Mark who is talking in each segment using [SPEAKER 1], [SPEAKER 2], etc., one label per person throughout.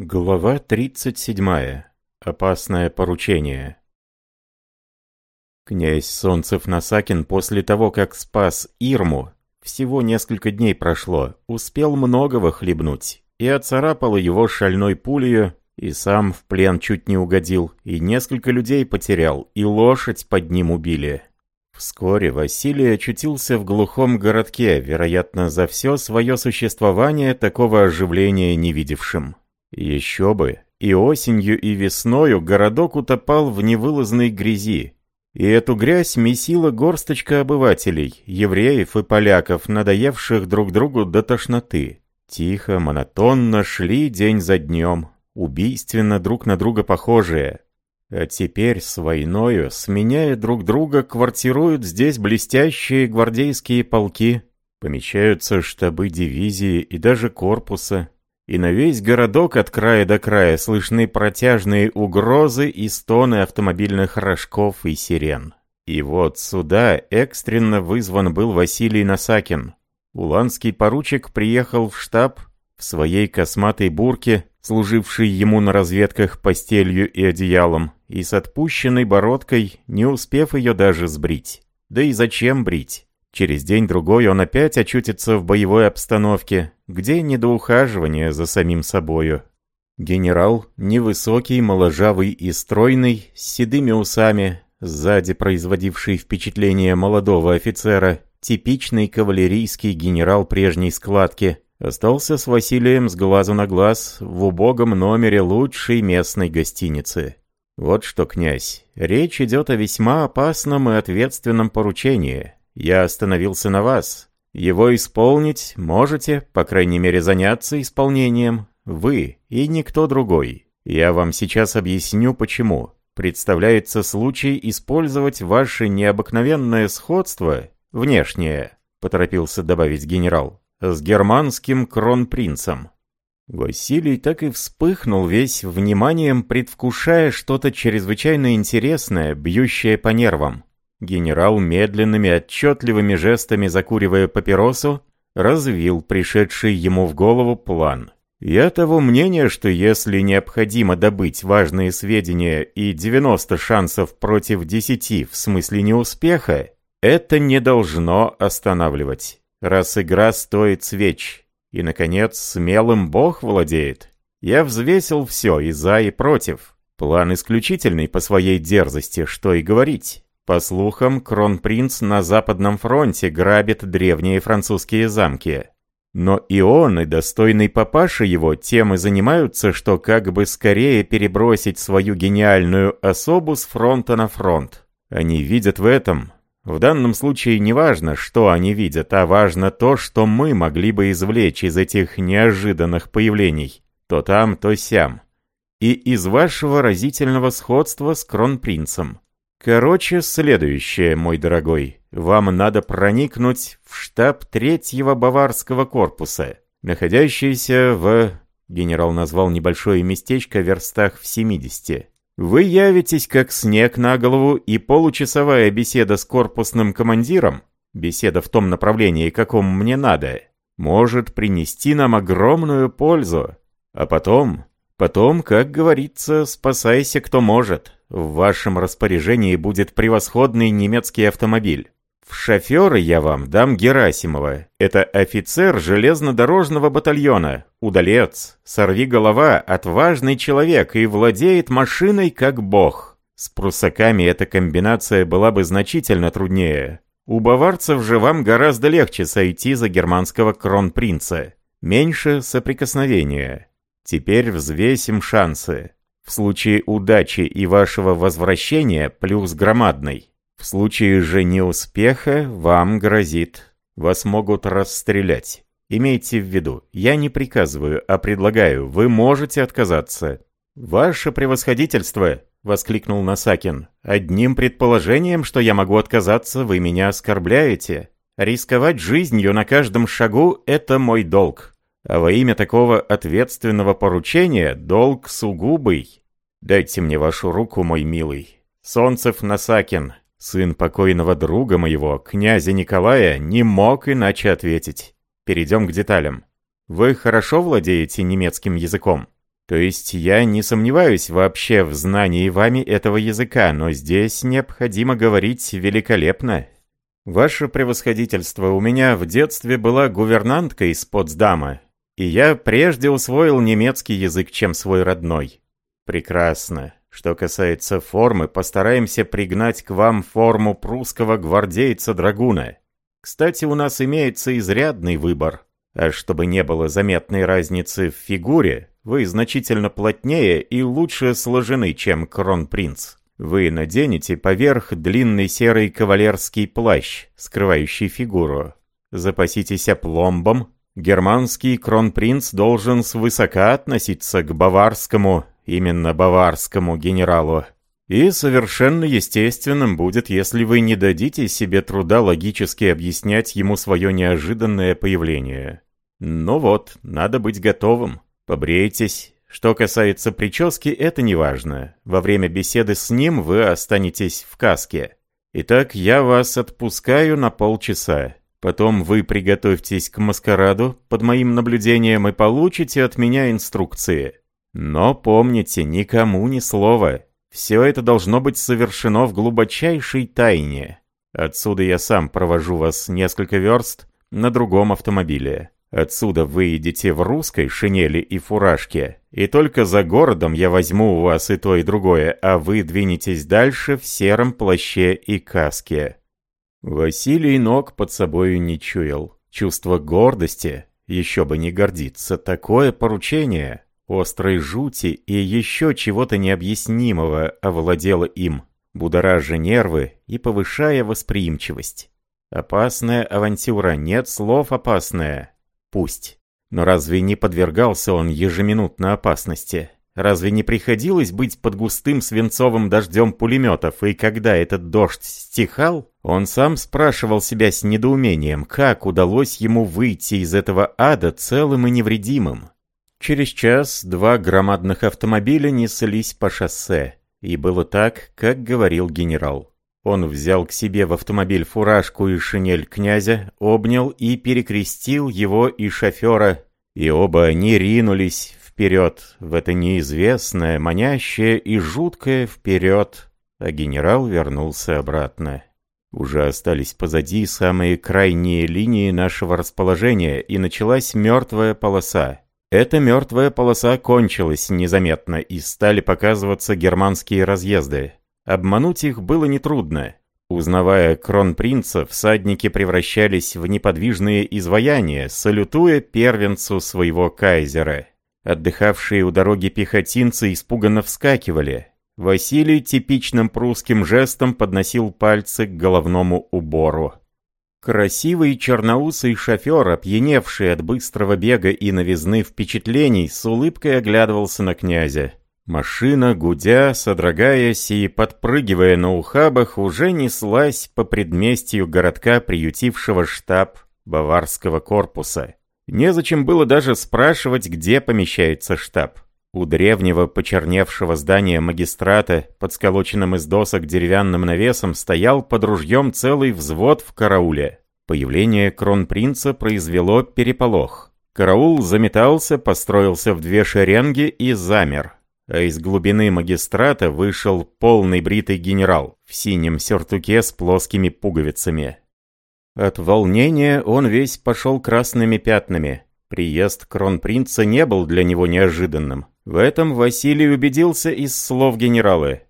[SPEAKER 1] Глава 37. Опасное поручение. Князь Солнцев-Насакин после того, как спас Ирму, всего несколько дней прошло, успел многого хлебнуть, и оцарапал его шальной пулею, и сам в плен чуть не угодил, и несколько людей потерял, и лошадь под ним убили. Вскоре Василий очутился в глухом городке, вероятно, за все свое существование такого оживления не видевшим. Еще бы, и осенью, и весною городок утопал в невылазной грязи. И эту грязь месила горсточка обывателей, евреев и поляков, надоевших друг другу до тошноты. Тихо, монотонно шли день за днем, убийственно друг на друга похожие. А теперь с войною, сменяя друг друга, квартируют здесь блестящие гвардейские полки, помещаются штабы дивизии и даже корпуса, и на весь городок от края до края слышны протяжные угрозы и стоны автомобильных рожков и сирен. И вот сюда экстренно вызван был Василий Насакин. Уланский поручик приехал в штаб в своей косматой бурке, служившей ему на разведках постелью и одеялом, и с отпущенной бородкой, не успев ее даже сбрить. Да и зачем брить? Через день-другой он опять очутится в боевой обстановке, где не до ухаживания за самим собою. Генерал, невысокий, моложавый и стройный, с седыми усами, сзади производивший впечатление молодого офицера, типичный кавалерийский генерал прежней складки, остался с Василием с глазу на глаз в убогом номере лучшей местной гостиницы. Вот что, князь, речь идет о весьма опасном и ответственном поручении. Я остановился на вас. Его исполнить можете, по крайней мере заняться исполнением, вы и никто другой. Я вам сейчас объясню почему. Представляется случай использовать ваше необыкновенное сходство, внешнее, поторопился добавить генерал, с германским кронпринцем. Василий так и вспыхнул весь вниманием, предвкушая что-то чрезвычайно интересное, бьющее по нервам. Генерал медленными отчетливыми жестами закуривая папиросу, развил пришедший ему в голову план. «Я того мнения, что если необходимо добыть важные сведения и 90 шансов против 10 в смысле неуспеха, это не должно останавливать, раз игра стоит свеч. И, наконец, смелым бог владеет. Я взвесил все и за, и против. План исключительный по своей дерзости, что и говорить. По слухам, кронпринц на Западном фронте грабит древние французские замки. Но и он, и достойный папаша его тем и занимаются, что как бы скорее перебросить свою гениальную особу с фронта на фронт. Они видят в этом. В данном случае не важно, что они видят, а важно то, что мы могли бы извлечь из этих неожиданных появлений. То там, то сям. И из вашего разительного сходства с кронпринцем. Короче, следующее, мой дорогой. Вам надо проникнуть в штаб третьего баварского корпуса, находящийся в... Генерал назвал небольшое местечко в верстах в 70. Вы явитесь как снег на голову, и получасовая беседа с корпусным командиром, беседа в том направлении, каком мне надо, может принести нам огромную пользу. А потом, потом, как говорится, спасайся кто может. В вашем распоряжении будет превосходный немецкий автомобиль. В шоферы я вам дам Герасимова. Это офицер железнодорожного батальона, удалец, сорви голова, отважный человек и владеет машиной как бог. С прусаками эта комбинация была бы значительно труднее. У баварцев же вам гораздо легче сойти за германского кронпринца. Меньше соприкосновения. Теперь взвесим шансы. В случае удачи и вашего возвращения плюс громадный. В случае же неуспеха вам грозит. Вас могут расстрелять. Имейте в виду, я не приказываю, а предлагаю, вы можете отказаться. «Ваше превосходительство!» — воскликнул Насакин. «Одним предположением, что я могу отказаться, вы меня оскорбляете. Рисковать жизнью на каждом шагу — это мой долг. А во имя такого ответственного поручения долг сугубый. Дайте мне вашу руку, мой милый. Солнцев Насакин, сын покойного друга моего, князя Николая, не мог иначе ответить. Перейдем к деталям. Вы хорошо владеете немецким языком? То есть я не сомневаюсь вообще в знании вами этого языка, но здесь необходимо говорить великолепно. Ваше превосходительство, у меня в детстве была гувернантка из Потсдама, и я прежде усвоил немецкий язык, чем свой родной. Прекрасно. Что касается формы, постараемся пригнать к вам форму прусского гвардейца-драгуна. Кстати, у нас имеется изрядный выбор. А чтобы не было заметной разницы в фигуре, вы значительно плотнее и лучше сложены, чем кронпринц. Вы наденете поверх длинный серый кавалерский плащ, скрывающий фигуру. Запаситесь опломбом. Германский кронпринц должен свысока относиться к баварскому именно баварскому генералу. И совершенно естественным будет, если вы не дадите себе труда логически объяснять ему свое неожиданное появление. Ну вот, надо быть готовым. Побрейтесь. Что касается прически, это не важно. Во время беседы с ним вы останетесь в каске. Итак, я вас отпускаю на полчаса. Потом вы приготовьтесь к маскараду под моим наблюдением и получите от меня инструкции. Но помните, никому ни слова. Все это должно быть совершено в глубочайшей тайне. Отсюда я сам провожу вас несколько верст на другом автомобиле. Отсюда вы едете в русской шинели и фуражке, и только за городом я возьму у вас и то, и другое, а вы двинетесь дальше в сером плаще и каске». Василий ног под собою не чуял. Чувство гордости, еще бы не гордиться, такое поручение острой жути и еще чего-то необъяснимого овладело им, будоража нервы и повышая восприимчивость. Опасная авантюра, нет слов опасная. Пусть. Но разве не подвергался он ежеминутно опасности? Разве не приходилось быть под густым свинцовым дождем пулеметов, и когда этот дождь стихал, он сам спрашивал себя с недоумением, как удалось ему выйти из этого ада целым и невредимым? Через час два громадных автомобиля неслись по шоссе. И было так, как говорил генерал. Он взял к себе в автомобиль фуражку и шинель князя, обнял и перекрестил его и шофера, и оба они ринулись вперед, в это неизвестное, манящее и жуткое вперед, а генерал вернулся обратно. Уже остались позади самые крайние линии нашего расположения, и началась мертвая полоса. Эта мертвая полоса кончилась незаметно, и стали показываться германские разъезды. Обмануть их было нетрудно. Узнавая кронпринца, всадники превращались в неподвижные изваяния, салютуя первенцу своего кайзера. Отдыхавшие у дороги пехотинцы испуганно вскакивали. Василий типичным прусским жестом подносил пальцы к головному убору. Красивый черноусый шофер, опьяневший от быстрого бега и новизны впечатлений, с улыбкой оглядывался на князя. Машина, гудя, содрогаясь и подпрыгивая на ухабах, уже неслась по предместью городка, приютившего штаб Баварского корпуса. Незачем было даже спрашивать, где помещается штаб. У древнего почерневшего здания магистрата, под сколоченным из досок деревянным навесом, стоял под ружьем целый взвод в карауле. Появление кронпринца произвело переполох. Караул заметался, построился в две шеренги и замер. А из глубины магистрата вышел полный бритый генерал в синем сюртуке с плоскими пуговицами. От волнения он весь пошел красными пятнами. Приезд кронпринца не был для него неожиданным. В этом Василий убедился из слов генерала.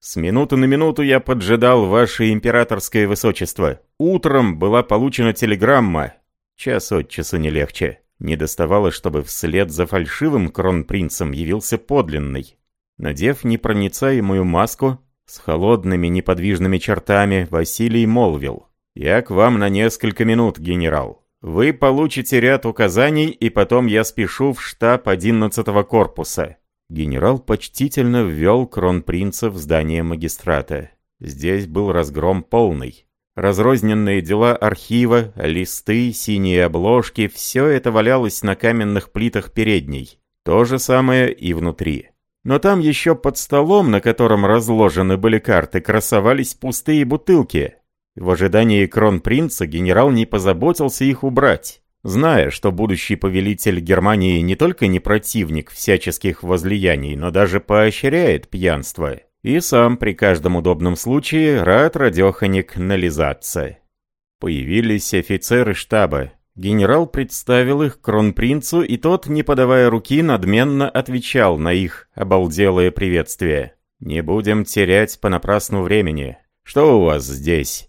[SPEAKER 1] «С минуты на минуту я поджидал ваше императорское высочество. Утром была получена телеграмма. Час от часу не легче. Не доставало, чтобы вслед за фальшивым кронпринцем явился подлинный. Надев непроницаемую маску, с холодными неподвижными чертами, Василий молвил. «Я к вам на несколько минут, генерал. Вы получите ряд указаний, и потом я спешу в штаб 11-го корпуса». Генерал почтительно ввел кронпринца в здание магистрата. Здесь был разгром полный. Разрозненные дела архива, листы, синие обложки – все это валялось на каменных плитах передней. То же самое и внутри. Но там еще под столом, на котором разложены были карты, красовались пустые бутылки – в ожидании кронпринца генерал не позаботился их убрать. зная, что будущий повелитель Германии не только не противник всяческих возлияний, но даже поощряет пьянство, и сам при каждом удобном случае рад радеханик нализаться. Появились офицеры штаба. Генерал представил их кронпринцу, и тот, не подавая руки, надменно отвечал на их обалделое приветствие. «Не будем терять понапрасну времени. Что у вас здесь?»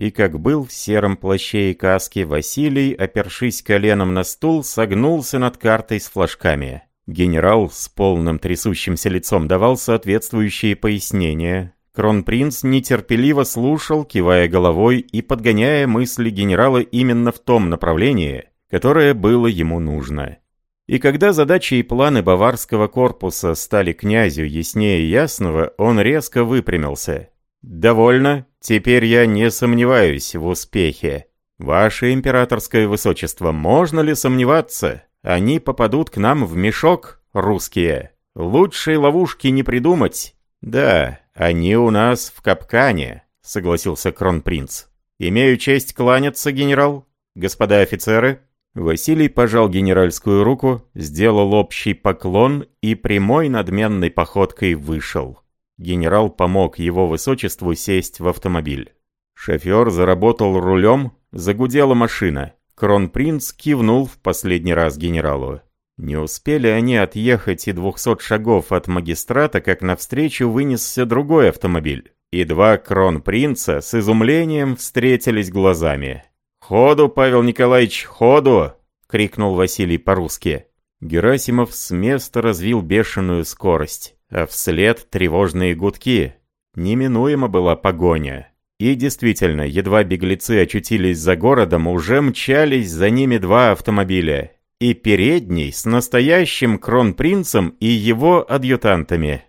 [SPEAKER 1] И как был в сером плаще и каске, Василий, опершись коленом на стул, согнулся над картой с флажками. Генерал с полным трясущимся лицом давал соответствующие пояснения, Кронпринц нетерпеливо слушал, кивая головой и подгоняя мысли генерала именно в том направлении, которое было ему нужно. И когда задачи и планы баварского корпуса стали князю яснее ясного, он резко выпрямился. «Довольно, теперь я не сомневаюсь в успехе. Ваше императорское высочество, можно ли сомневаться? Они попадут к нам в мешок, русские. Лучшей ловушки не придумать. Да, они у нас в капкане, согласился кронпринц. Имею честь кланяться, генерал. Господа офицеры. Василий пожал генеральскую руку, сделал общий поклон и прямой надменной походкой вышел. Генерал помог его высочеству сесть в автомобиль. Шофер заработал рулем, загудела машина. Кронпринц кивнул в последний раз генералу. Не успели они отъехать и двухсот шагов от магистрата, как навстречу вынесся другой автомобиль. И два кронпринца с изумлением встретились глазами. «Ходу, Павел Николаевич, ходу!» — крикнул Василий по-русски. Герасимов с места развил бешеную скорость, а вслед тревожные гудки. Неминуема была погоня. И действительно, едва беглецы очутились за городом, уже мчались за ними два автомобиля и передний с настоящим кронпринцем и его адъютантами.